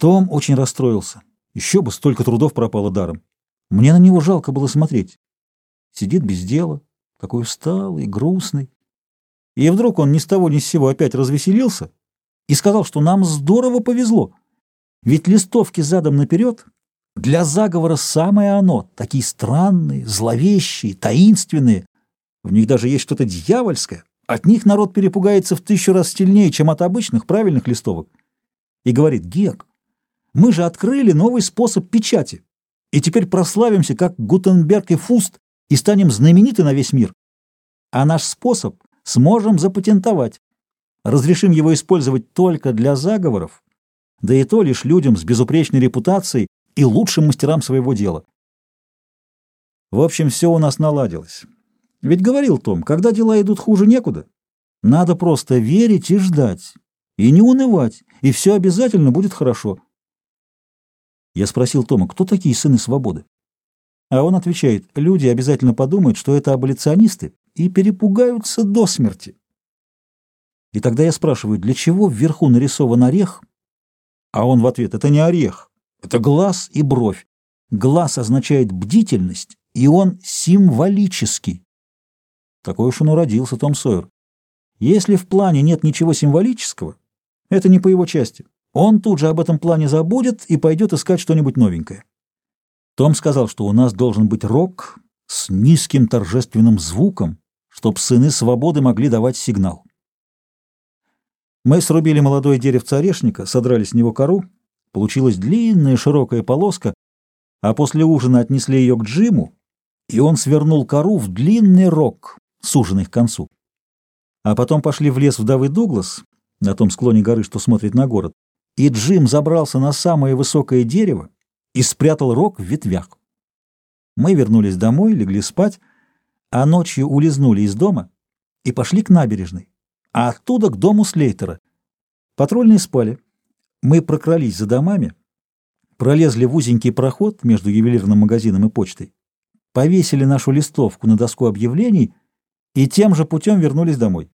Том очень расстроился. Еще бы столько трудов пропало даром. Мне на него жалко было смотреть. Сидит без дела, такой усталый, грустный. И вдруг он ни с того ни с сего опять развеселился и сказал, что нам здорово повезло. Ведь листовки задом наперед для заговора самое оно, такие странные, зловещие, таинственные. В них даже есть что-то дьявольское. От них народ перепугается в тысячу раз сильнее, чем от обычных правильных листовок. И говорит, Гек, мы же открыли новый способ печати, и теперь прославимся, как Гутенберг и Фуст, и станем знамениты на весь мир. А наш способ сможем запатентовать. Разрешим его использовать только для заговоров, да и то лишь людям с безупречной репутацией и лучшим мастерам своего дела. В общем, все у нас наладилось. Ведь говорил Том, когда дела идут хуже некуда, надо просто верить и ждать, и не унывать, и все обязательно будет хорошо. Я спросил Тома, кто такие сыны свободы? А он отвечает, люди обязательно подумают, что это аболиционисты, и перепугаются до смерти. И тогда я спрашиваю, для чего вверху нарисован орех? А он в ответ, это не орех, это глаз и бровь. Глаз означает бдительность, и он символический. Такой уж он уродился, Том Сойер. Если в плане нет ничего символического, это не по его части. Он тут же об этом плане забудет и пойдет искать что-нибудь новенькое. Том сказал, что у нас должен быть рок с низким торжественным звуком, чтоб сыны свободы могли давать сигнал. Мы срубили молодое деревце орешника, содрали с него кору, получилась длинная широкая полоска, а после ужина отнесли ее к Джиму, и он свернул кору в длинный рог, суженный к концу. А потом пошли в лес вдовы Дуглас, на том склоне горы, что смотрит на город, и Джим забрался на самое высокое дерево и спрятал рог в ветвях. Мы вернулись домой, легли спать, а ночью улизнули из дома и пошли к набережной, а оттуда к дому Слейтера. Патрульные спали. Мы прокрались за домами, пролезли в узенький проход между ювелирным магазином и почтой, повесили нашу листовку на доску объявлений и тем же путем вернулись домой.